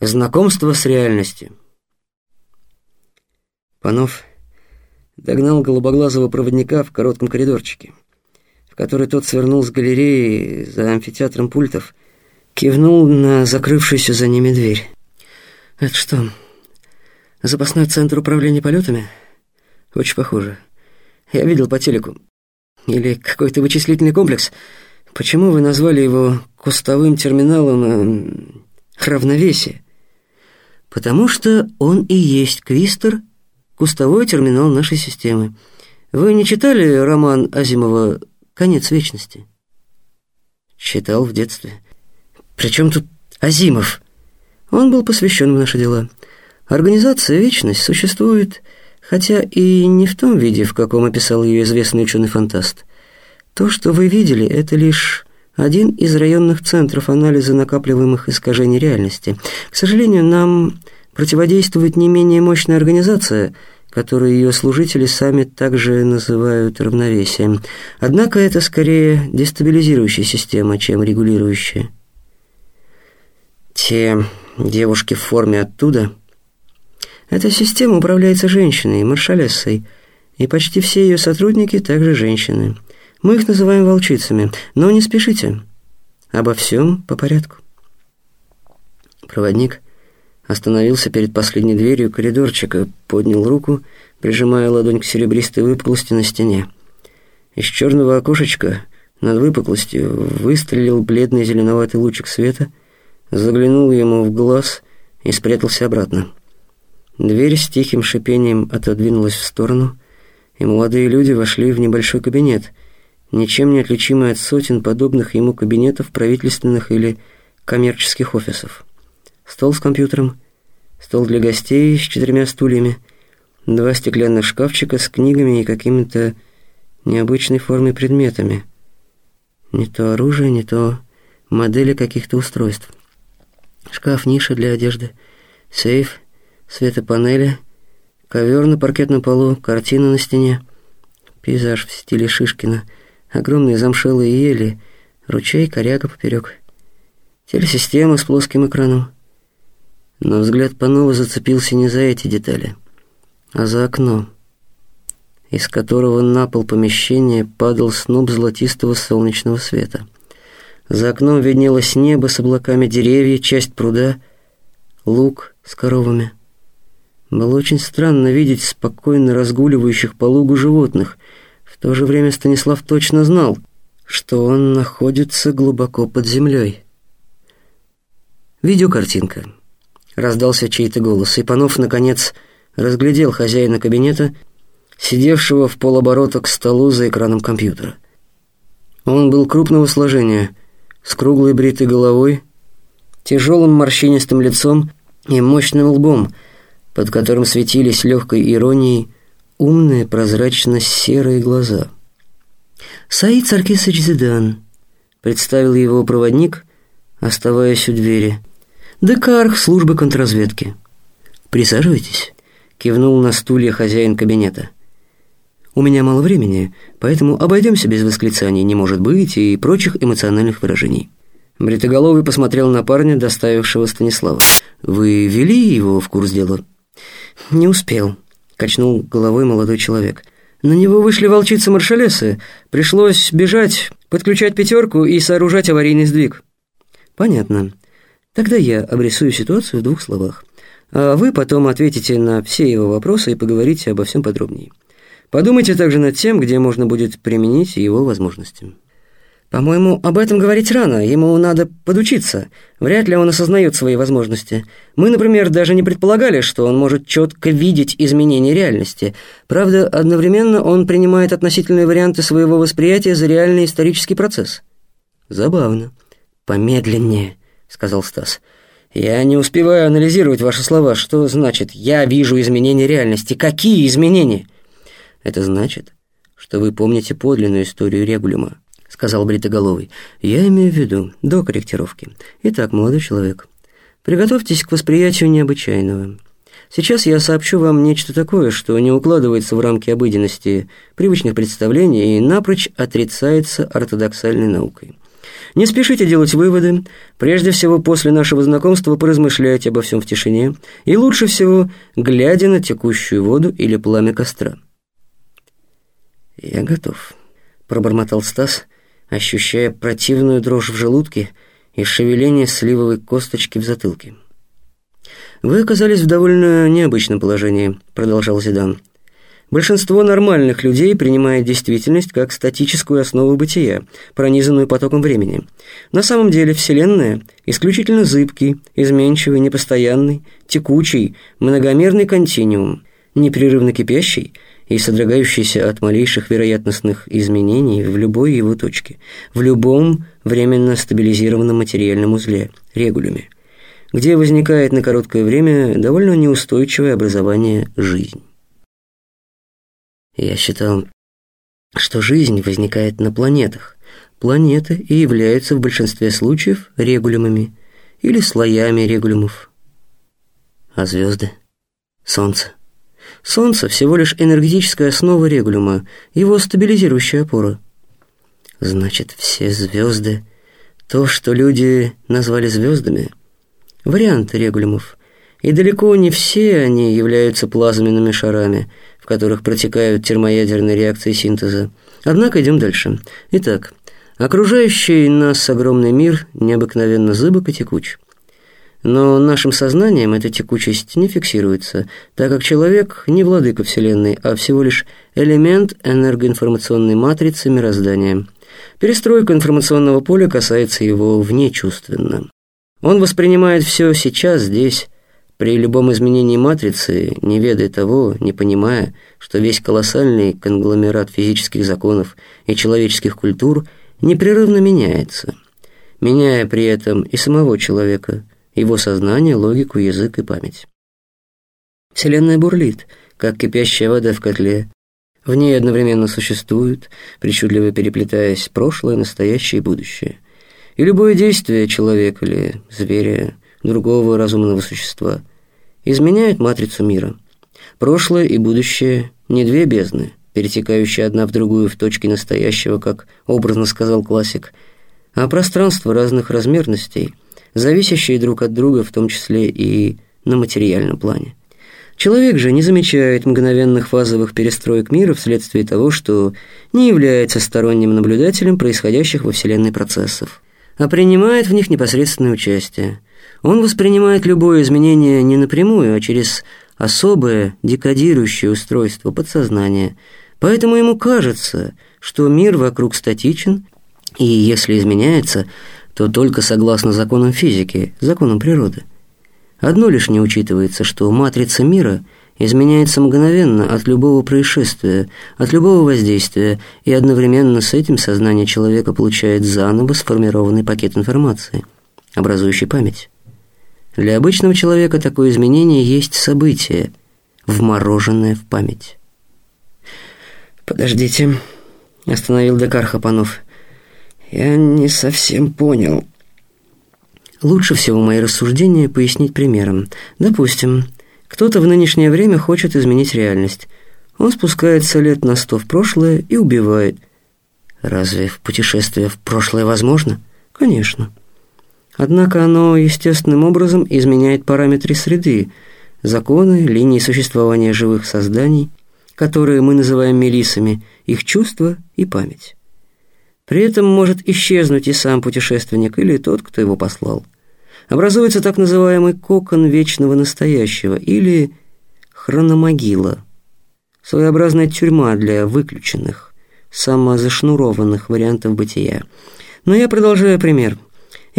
Знакомство с реальностью. Панов догнал голубоглазого проводника в коротком коридорчике, в который тот свернул с галереи за амфитеатром пультов, кивнул на закрывшуюся за ними дверь. «Это что, запасной центр управления полетами? Очень похоже. Я видел по телеку. Или какой-то вычислительный комплекс. Почему вы назвали его кустовым терминалом э, равновесия?» Потому что он и есть Квистер, кустовой терминал нашей системы. Вы не читали роман Азимова «Конец вечности»? Читал в детстве. Причем тут Азимов? Он был посвящен в наши дела. Организация «Вечность» существует, хотя и не в том виде, в каком описал ее известный ученый-фантаст. То, что вы видели, это лишь один из районных центров анализа накапливаемых искажений реальности. К сожалению, нам противодействует не менее мощная организация, которую ее служители сами также называют равновесием. Однако это скорее дестабилизирующая система, чем регулирующая. Те девушки в форме оттуда... Эта система управляется женщиной, маршалессой, и почти все ее сотрудники также женщины – мы их называем волчицами, но не спешите. Обо всем по порядку. Проводник остановился перед последней дверью коридорчика, поднял руку, прижимая ладонь к серебристой выпуклости на стене. Из черного окошечка над выпуклостью выстрелил бледный зеленоватый лучик света, заглянул ему в глаз и спрятался обратно. Дверь с тихим шипением отодвинулась в сторону, и молодые люди вошли в небольшой кабинет — ничем не отличимый от сотен подобных ему кабинетов правительственных или коммерческих офисов. Стол с компьютером, стол для гостей с четырьмя стульями, два стеклянных шкафчика с книгами и какими-то необычной формы предметами. Не то оружие, не то модели каких-то устройств. Шкаф, ниша для одежды, сейф, светопанели, ковер на паркетном полу, картина на стене, пейзаж в стиле Шишкина — огромные замшелые ели, ручей, коряга поперек, телесистема с плоским экраном. Но взгляд Панова зацепился не за эти детали, а за окно, из которого на пол помещения падал сноп золотистого солнечного света. За окном виднелось небо с облаками деревья, часть пруда, луг с коровами. Было очень странно видеть спокойно разгуливающих по лугу животных — то же время Станислав точно знал, что он находится глубоко под землей. Видеокартинка. Раздался чей-то голос, и Панов, наконец, разглядел хозяина кабинета, сидевшего в полоборота к столу за экраном компьютера. Он был крупного сложения, с круглой бритой головой, тяжелым морщинистым лицом и мощным лбом, под которым светились легкой иронией умные прозрачно-серые глаза. «Саид Саркисович Зидан», — представил его проводник, оставаясь у двери. «Декарх службы контрразведки». «Присаживайтесь», — кивнул на стулья хозяин кабинета. «У меня мало времени, поэтому обойдемся без восклицаний «не может быть» и прочих эмоциональных выражений». Бритоголовый посмотрел на парня, доставившего Станислава. «Вы вели его в курс дела?» «Не успел», качнул головой молодой человек. На него вышли волчицы-маршалесы. Пришлось бежать, подключать пятерку и сооружать аварийный сдвиг. Понятно. Тогда я обрисую ситуацию в двух словах. А вы потом ответите на все его вопросы и поговорите обо всем подробнее. Подумайте также над тем, где можно будет применить его возможности. «По-моему, об этом говорить рано, ему надо подучиться. Вряд ли он осознает свои возможности. Мы, например, даже не предполагали, что он может четко видеть изменения реальности. Правда, одновременно он принимает относительные варианты своего восприятия за реальный исторический процесс». «Забавно. Помедленнее», — сказал Стас. «Я не успеваю анализировать ваши слова. Что значит «я вижу изменения реальности»? Какие изменения?» «Это значит, что вы помните подлинную историю Регулюма» сказал Бритоголовый. «Я имею в виду до корректировки. Итак, молодой человек, приготовьтесь к восприятию необычайного. Сейчас я сообщу вам нечто такое, что не укладывается в рамки обыденности, привычных представлений и напрочь отрицается ортодоксальной наукой. Не спешите делать выводы. Прежде всего, после нашего знакомства поразмышляйте обо всем в тишине. И лучше всего, глядя на текущую воду или пламя костра. «Я готов», — пробормотал Стас, ощущая противную дрожь в желудке и шевеление сливовой косточки в затылке. «Вы оказались в довольно необычном положении», — продолжал Зидан. Большинство нормальных людей принимает действительность как статическую основу бытия, пронизанную потоком времени. На самом деле Вселенная – исключительно зыбкий, изменчивый, непостоянный, текучий, многомерный континуум, непрерывно кипящий и содрогающийся от малейших вероятностных изменений в любой его точке, в любом временно стабилизированном материальном узле, регулюме, где возникает на короткое время довольно неустойчивое образование жизнь. Я считал, что жизнь возникает на планетах. Планеты и являются в большинстве случаев регулюмами или слоями регулюмов. А звезды? Солнце. Солнце всего лишь энергетическая основа регулюма, его стабилизирующая опора. Значит, все звезды, то, что люди назвали звездами, варианты регулюмов, и далеко не все они являются плазменными шарами – которых протекают термоядерные реакции синтеза. Однако идем дальше. Итак, окружающий нас огромный мир необыкновенно зыбок и текуч. Но нашим сознанием эта текучесть не фиксируется, так как человек не владыка Вселенной, а всего лишь элемент энергоинформационной матрицы мироздания. Перестройка информационного поля касается его внечувственно. Он воспринимает все сейчас, здесь, при любом изменении матрицы, не ведая того, не понимая, что весь колоссальный конгломерат физических законов и человеческих культур непрерывно меняется, меняя при этом и самого человека, его сознание, логику, язык и память. Вселенная бурлит, как кипящая вода в котле. В ней одновременно существуют, причудливо переплетаясь, прошлое, настоящее и будущее. И любое действие человека или зверя – другого разумного существа, изменяют матрицу мира. Прошлое и будущее – не две бездны, перетекающие одна в другую в точке настоящего, как образно сказал классик, а пространство разных размерностей, зависящие друг от друга, в том числе и на материальном плане. Человек же не замечает мгновенных фазовых перестроек мира вследствие того, что не является сторонним наблюдателем происходящих во Вселенной процессов, а принимает в них непосредственное участие – он воспринимает любое изменение не напрямую, а через особое декодирующее устройство подсознания. Поэтому ему кажется, что мир вокруг статичен, и если изменяется, то только согласно законам физики, законам природы. Одно лишь не учитывается, что матрица мира изменяется мгновенно от любого происшествия, от любого воздействия, и одновременно с этим сознание человека получает заново сформированный пакет информации, образующий память. Для обычного человека такое изменение есть событие, вмороженное в память. «Подождите», — остановил Декар Хапанов. «Я не совсем понял». Лучше всего мои рассуждения пояснить примером. Допустим, кто-то в нынешнее время хочет изменить реальность. Он спускается лет на сто в прошлое и убивает. Разве в путешествие в прошлое возможно? Конечно. Однако оно естественным образом изменяет параметры среды, законы, линии существования живых созданий, которые мы называем мелисами, их чувства и память. При этом может исчезнуть и сам путешественник или тот, кто его послал. Образуется так называемый кокон вечного настоящего или хрономогила, своеобразная тюрьма для выключенных, самозашнурованных вариантов бытия. Но я продолжаю пример –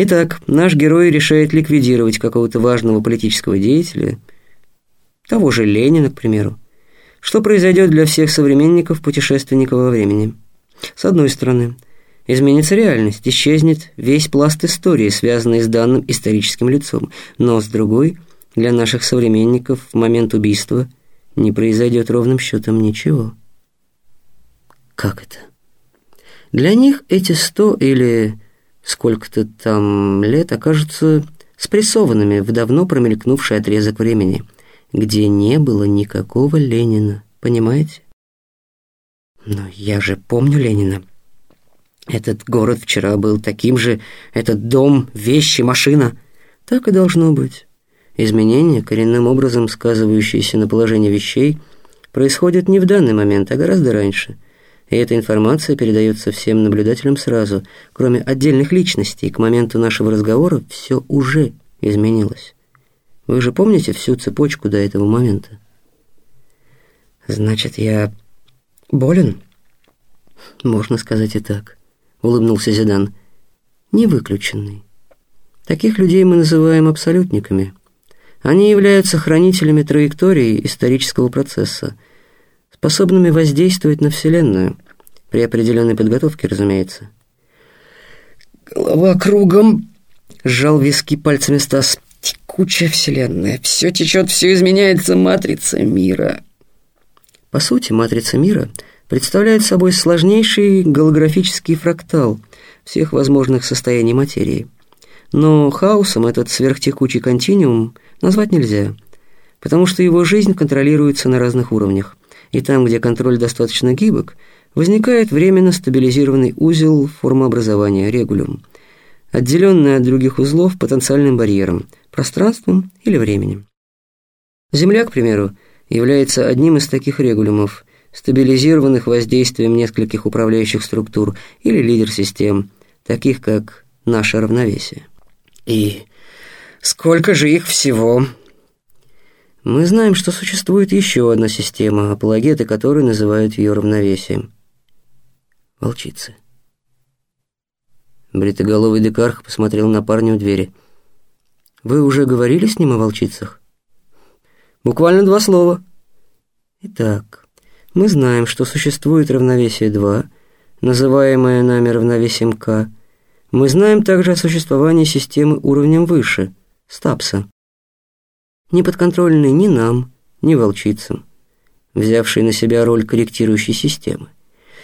Итак, наш герой решает ликвидировать какого-то важного политического деятеля, того же Ленина, к примеру. Что произойдет для всех современников путешественников во времени? С одной стороны, изменится реальность, исчезнет весь пласт истории, связанный с данным историческим лицом, но с другой, для наших современников в момент убийства не произойдет ровным счетом ничего. Как это? Для них эти сто или сколько-то там лет окажутся спрессованными в давно промелькнувший отрезок времени, где не было никакого Ленина, понимаете? Но я же помню Ленина. Этот город вчера был таким же, этот дом, вещи, машина. Так и должно быть. Изменения, коренным образом сказывающиеся на положении вещей, происходят не в данный момент, а гораздо раньше. И эта информация передается всем наблюдателям сразу. Кроме отдельных личностей, к моменту нашего разговора все уже изменилось. Вы же помните всю цепочку до этого момента? Значит, я болен? Можно сказать и так. — улыбнулся Зидан. «Не выключенный. Таких людей мы называем абсолютниками. Они являются хранителями траектории исторического процесса, способными воздействовать на Вселенную, при определенной подготовке, разумеется». «Голова кругом!» — сжал виски пальцами Стас. «Текучая Вселенная. Все течет, все изменяется. Матрица мира». По сути, матрица мира — представляет собой сложнейший голографический фрактал всех возможных состояний материи. Но хаосом этот сверхтекучий континуум назвать нельзя, потому что его жизнь контролируется на разных уровнях, и там, где контроль достаточно гибок, возникает временно стабилизированный узел формообразования, регулюм, отделенный от других узлов потенциальным барьером, пространством или временем. Земля, к примеру, является одним из таких регулюмов, стабилизированных воздействием нескольких управляющих структур или лидер-систем, таких как наше равновесие. И сколько же их всего? Мы знаем, что существует еще одна система, апологеты которой называют ее равновесием. Волчицы. Бритоголовый декарх посмотрел на парня у двери. «Вы уже говорили с ним о волчицах?» «Буквально два слова». «Итак, мы знаем, что существует равновесие 2, называемое нами равновесием К. Мы знаем также о существовании системы уровнем выше, стапса, не подконтрольной ни нам, ни волчицам, взявшей на себя роль корректирующей системы.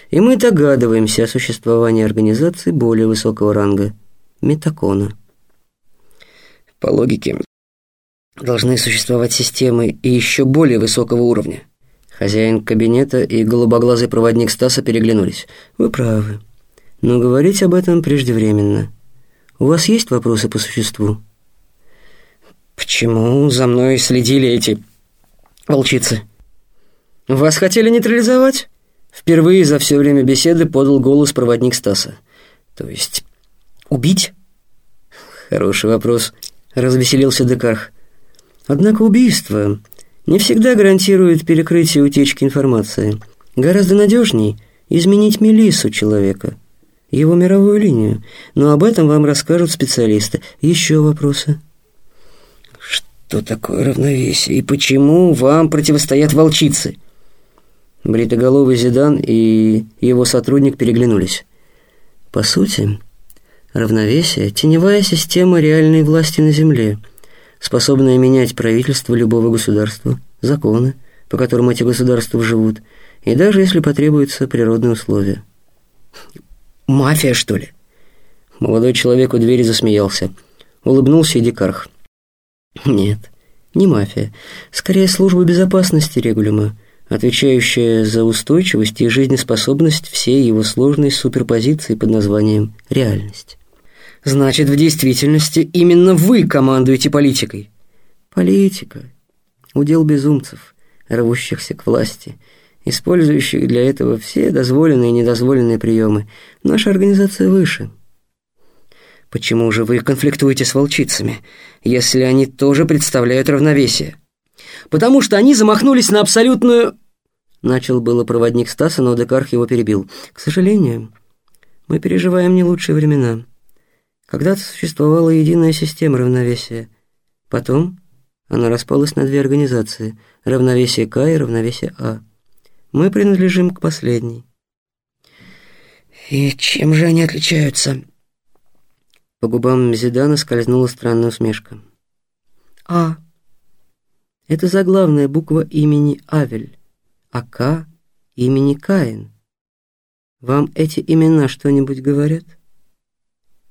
И мы догадываемся о существовании организации более высокого ранга, метакона. По логике, должны существовать системы и еще более высокого уровня. Хозяин кабинета и голубоглазый проводник Стаса переглянулись. «Вы правы. Но говорить об этом преждевременно. У вас есть вопросы по существу?» «Почему за мной следили эти волчицы?» «Вас хотели нейтрализовать?» Впервые за все время беседы подал голос проводник Стаса. «То есть убить?» «Хороший вопрос», — развеселился Декарх. «Однако убийство не всегда гарантирует перекрытие утечки информации. Гораздо надежней изменить мелису человека, его мировую линию. Но об этом вам расскажут специалисты. Еще вопросы? Что такое равновесие и почему вам противостоят волчицы? Бритоголовый Зидан и его сотрудник переглянулись. По сути, равновесие – теневая система реальной власти на Земле – способная менять правительство любого государства, законы, по которым эти государства живут, и даже если потребуются природные условия. «Мафия, что ли?» Молодой человек у двери засмеялся. Улыбнулся и Дикарх. «Нет, не мафия. Скорее служба безопасности регулима, отвечающая за устойчивость и жизнеспособность всей его сложной суперпозиции под названием «реальность». Значит, в действительности именно вы командуете политикой. Политика. Удел безумцев, рвущихся к власти, использующих для этого все дозволенные и недозволенные приемы. Наша организация выше. Почему же вы конфликтуете с волчицами, если они тоже представляют равновесие? Потому что они замахнулись на абсолютную... Начал было проводник Стаса, но Декарх его перебил. К сожалению, мы переживаем не лучшие времена. Когда-то существовала единая система равновесия. Потом она распалась на две организации – равновесие К и равновесие А. Мы принадлежим к последней. «И чем же они отличаются?» По губам Зидана скользнула странная усмешка. «А» — это заглавная буква имени Авель, а «К» — имени Каин. Вам эти имена что-нибудь говорят?»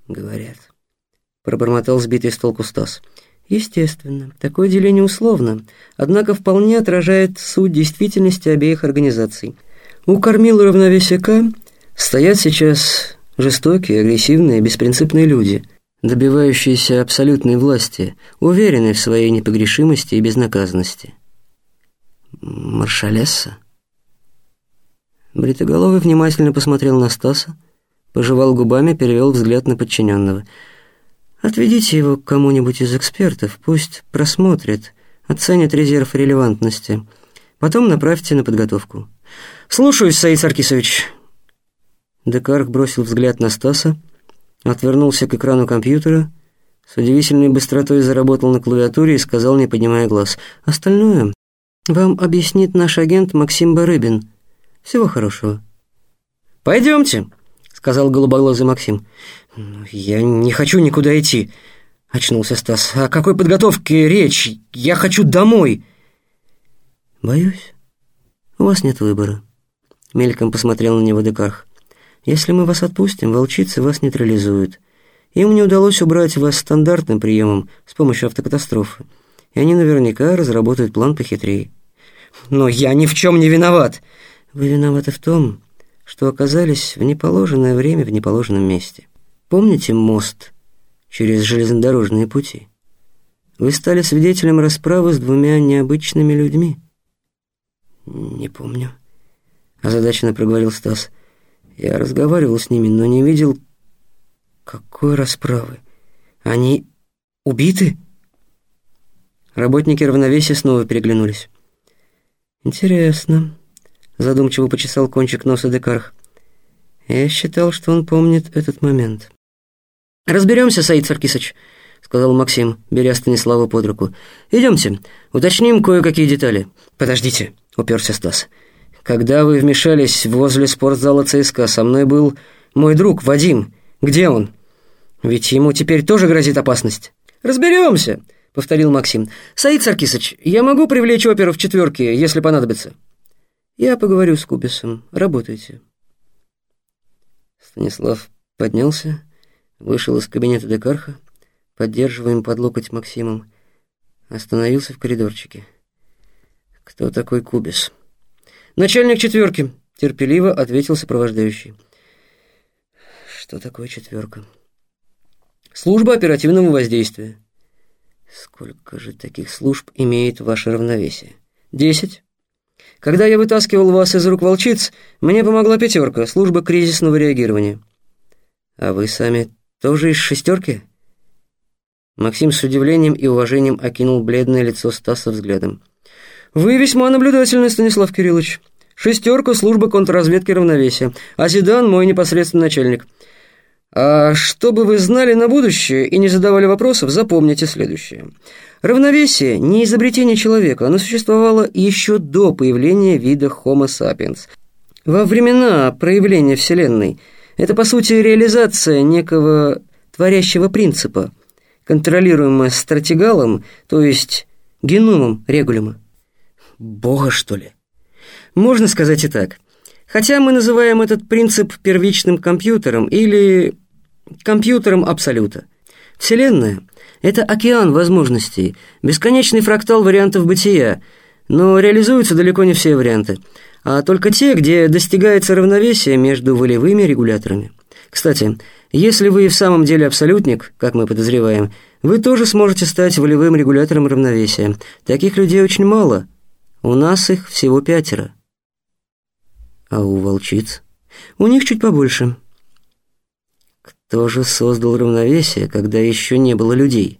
Говорят. Пробормотал сбитый с толку Стас. Естественно, такое деление условно, однако вполне отражает суть действительности обеих организаций. У кормил равновесия К стоят сейчас Жестокие, агрессивные, беспринципные люди, добивающиеся абсолютной власти, уверенные в своей непогрешимости и безнаказанности. Маршалесса? Бритоголовый внимательно посмотрел на Стаса, пожевал губами, перевел взгляд на подчиненного. «Отведите его к кому-нибудь из экспертов, пусть просмотрит, оценит резерв релевантности. Потом направьте на подготовку». «Слушаюсь, Саид Саркисович». Декарх бросил взгляд на Стаса, отвернулся к экрану компьютера, с удивительной быстротой заработал на клавиатуре и сказал, не поднимая глаз, «Остальное вам объяснит наш агент Максим Барыбин». Всего хорошего». «Пойдемте», — сказал голубоглазый Максим. «Я не хочу никуда идти», — очнулся Стас. «О какой подготовке речь? Я хочу домой». «Боюсь, у вас нет выбора», — мельком посмотрел на него Декарх. «Если мы вас отпустим, волчицы вас нейтрализуют. Им не удалось убрать вас стандартным приемом с помощью автокатастрофы, и они наверняка разработают план похитрее». «Но я ни в чем не виноват», вы виноваты в том, что оказались в неположенное время в неположенном месте. Помните мост через железнодорожные пути? Вы стали свидетелем расправы с двумя необычными людьми. Не помню, озадаченно проговорил Стас. Я разговаривал с ними, но не видел какой расправы. Они убиты? Работники равновесия снова переглянулись. Интересно. Задумчиво почесал кончик носа Декарх. Я считал, что он помнит этот момент. «Разберемся, Саид Саркисович», — сказал Максим, беря Станислава под руку. «Идемте, уточним кое-какие детали». «Подождите», — уперся Стас. «Когда вы вмешались возле спортзала ЦСКА, со мной был мой друг Вадим. Где он? Ведь ему теперь тоже грозит опасность». «Разберемся», — повторил Максим. «Саид Саркисович, я могу привлечь оперу в четверке, если понадобится». Я поговорю с Кубисом. Работайте. Станислав поднялся, вышел из кабинета Декарха, поддерживаем под локоть Максимом, остановился в коридорчике. Кто такой Кубис? Начальник четверки, терпеливо ответил сопровождающий. Что такое четверка? Служба оперативного воздействия. Сколько же таких служб имеет ваше равновесие? Десять. Когда я вытаскивал вас из рук волчиц, мне помогла пятерка, служба кризисного реагирования. А вы сами тоже из шестерки? Максим с удивлением и уважением окинул бледное лицо Стаса взглядом. «Вы весьма наблюдательный, Станислав Кириллович. Шестерка — служба контрразведки равновесия, а Зидан — мой непосредственный начальник. А чтобы вы знали на будущее и не задавали вопросов, запомните следующее. Равновесие – не изобретение человека, оно существовало еще до появления вида Homo sapiens. Во времена проявления Вселенной это, по сути, реализация некого творящего принципа, контролируемая стратегалом, то есть геномом регулима. Бога, что ли? Можно сказать и так. Хотя мы называем этот принцип первичным компьютером или компьютером абсолюта. Вселенная – это океан возможностей, бесконечный фрактал вариантов бытия, но реализуются далеко не все варианты, а только те, где достигается равновесие между волевыми регуляторами. Кстати, если вы в самом деле абсолютник, как мы подозреваем, вы тоже сможете стать волевым регулятором равновесия. Таких людей очень мало. У нас их всего пятеро. А у волчиц? У них чуть побольше тоже создал равновесие, когда еще не было людей.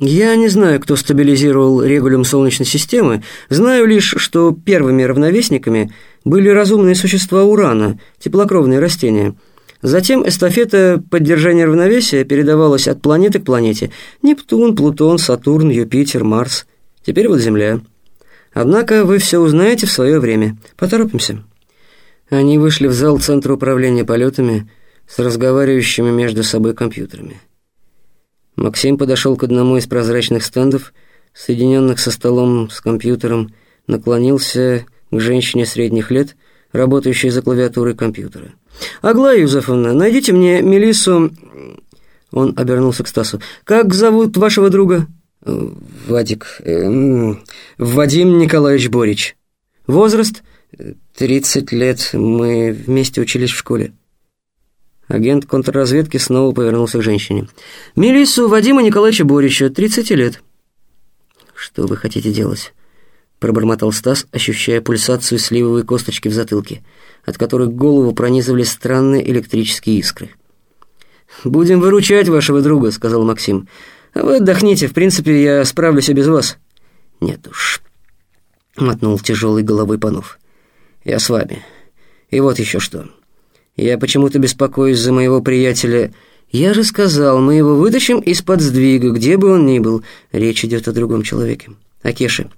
Я не знаю, кто стабилизировал регулюм Солнечной системы, знаю лишь, что первыми равновесниками были разумные существа Урана, теплокровные растения. Затем эстафета поддержания равновесия передавалась от планеты к планете. Нептун, Плутон, Сатурн, Юпитер, Марс. Теперь вот Земля. Однако вы все узнаете в свое время. Поторопимся. Они вышли в зал Центра управления полетами, с разговаривающими между собой компьютерами. Максим подошел к одному из прозрачных стендов, соединенных со столом с компьютером, наклонился к женщине средних лет, работающей за клавиатурой компьютера. «Аглая Юзефовна, найдите мне Мелиссу...» Он обернулся к Стасу. «Как зовут вашего друга?» «Вадик... Э, Вадим Николаевич Борич». «Возраст?» «Тридцать лет. Мы вместе учились в школе». Агент контрразведки снова повернулся к женщине. «Мелиссу Вадима Николаевича Борича, 30 лет». «Что вы хотите делать?» Пробормотал Стас, ощущая пульсацию сливовой косточки в затылке, от которой голову пронизывали странные электрические искры. «Будем выручать вашего друга», — сказал Максим. «А вы отдохните, в принципе, я справлюсь и без вас». «Нет уж», — мотнул тяжелой головой Панов. «Я с вами. И вот еще что». Я почему-то беспокоюсь за моего приятеля. Я же сказал, мы его вытащим из-под сдвига, где бы он ни был. Речь идет о другом человеке. О Кеше.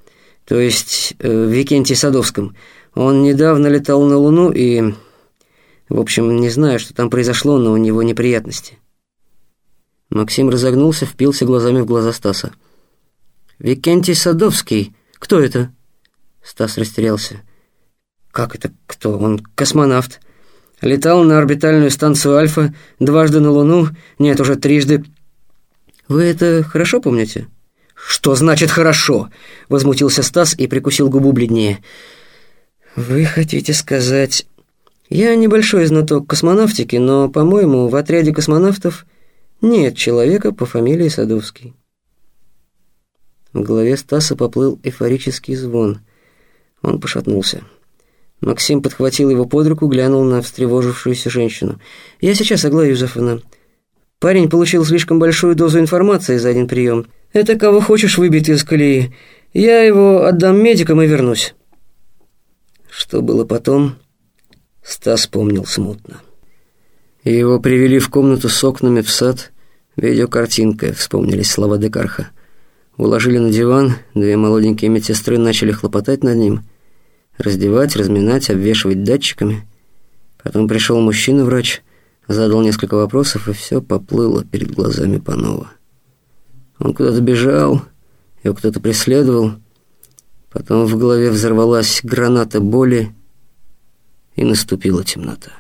То есть э, Викентии Садовском. Он недавно летал на Луну и... В общем, не знаю, что там произошло, но у него неприятности. Максим разогнулся, впился глазами в глаза Стаса. «Викентий Садовский? Кто это?» Стас растерялся. «Как это кто? Он космонавт. Летал на орбитальную станцию Альфа, дважды на Луну, нет, уже трижды. Вы это хорошо помните? Что значит хорошо? Возмутился Стас и прикусил губу бледнее. Вы хотите сказать... Я небольшой знаток космонавтики, но, по-моему, в отряде космонавтов нет человека по фамилии Садовский. В голове Стаса поплыл эйфорический звон. Он пошатнулся. Максим подхватил его под руку, глянул на встревожившуюся женщину. «Я сейчас, Аглая Юзефовна. Парень получил слишком большую дозу информации за один прием. Это кого хочешь выбить из колеи. Я его отдам медикам и вернусь». Что было потом, Стас помнил смутно. Его привели в комнату с окнами в сад. Видеокартинка, вспомнились слова Декарха. Уложили на диван, две молоденькие медсестры начали хлопотать над ним – раздевать, разминать, обвешивать датчиками. Потом пришел мужчина-врач, задал несколько вопросов, и все поплыло перед глазами Панова. Он куда-то бежал, его кто-то преследовал. Потом в голове взорвалась граната боли, и наступила темнота.